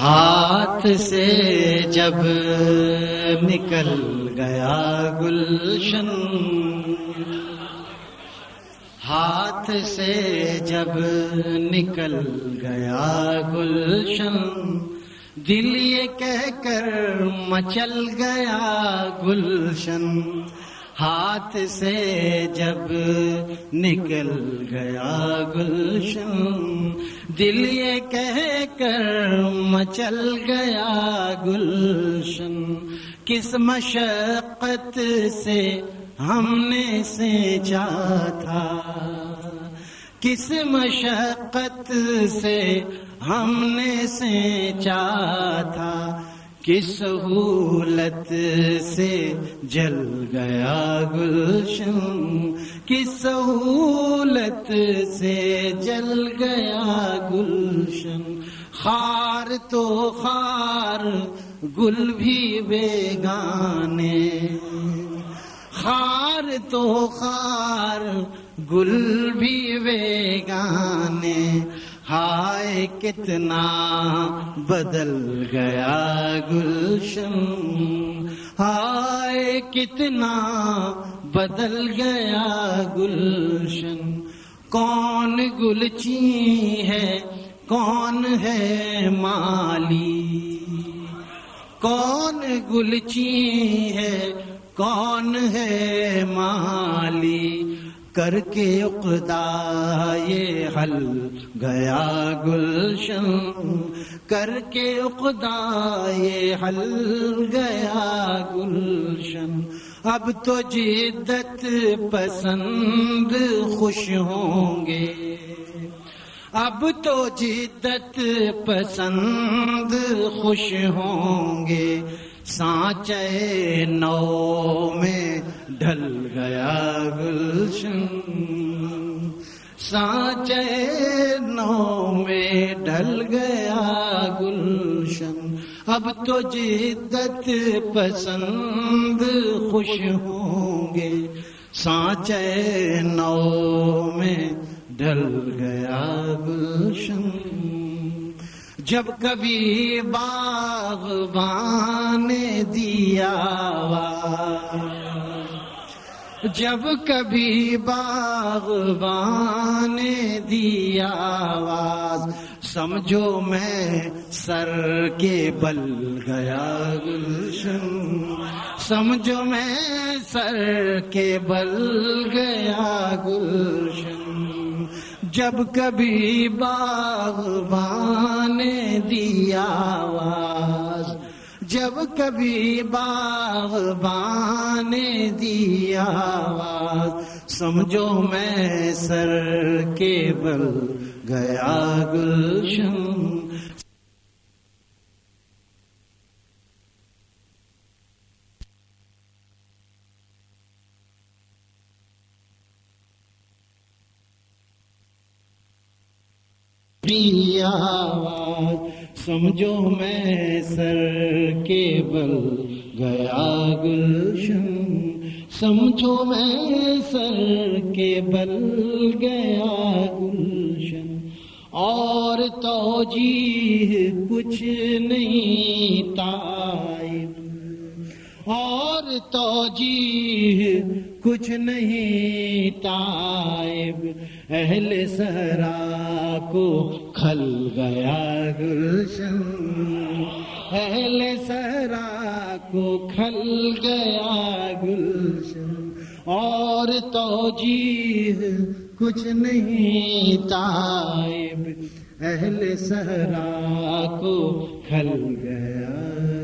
ہاتھ سے جب نکل گیا گلشن، ہاتھ سے جب نکل گیا گلشن، دل یہ کہہ کر مچل گیا گلشن۔ ہاتھ سے جب نکل گیا گلشن، دل یہ کہہ کر مچل گیا گلشن۔ کس مشقت سے ہم نے سینچا تھا؟ کس مشقت سے ہم نے سینچا تھا؟ کس سہولت سے جل گیا گلشن؟ کس سہولت سے جل گیا گلشن؟ خار تو خار، گل بھی بیگانے۔ خار تو خار، گل بھی بیگانے۔ ہائے کتنا بدل گیا گلشن۔ ہائے کتنا بدل گیا گلشن۔ کون گلچی ہے، کون ہے مالی؟ کون گلچی ہے، کون ہے مالی؟ کر کے اقدا یہ حل گیا گلشن۔ کر کے اقدا یہ حل گیا گلشن۔ اب تو جدت پسند خوش ہوں گے۔ اب تو جدت پسند خوش ہوں گے۔ سانچے نو میں ڈھل گیا گلشن۔ سانچے نو میں ڈھل گیا گلشن۔ اب تو جدت پسند خوش ہوں گے۔ سانچے نو میں ڈل گیا گلشن۔ جب کبھی باغبان دیا جب کبھی باغبان دیا آواز، سمجھو میں سر کے بل گیا گلشن۔ سمجھو میں سر کے بل گیا گلشن۔ جب کبھی باغبان دیا آواز جب کبھی باغبان دیا آواز سمجھو میں سر کے بل گیا گلشن۔ سمجھو میں سر کے بل گیا گلشن۔ سمجھو میں سر کے بل گیا گلشن۔ اور تو جی کچھ نہیں تائب۔ اور تو جی کچھ نہیں تائب، اہل سرا کو کھل گیا گلشن۔ اہل سرا کو کھل گیا گلشن۔ اور تو جی کچھ نہیں تائب، اہل سہرا کو کھل گیا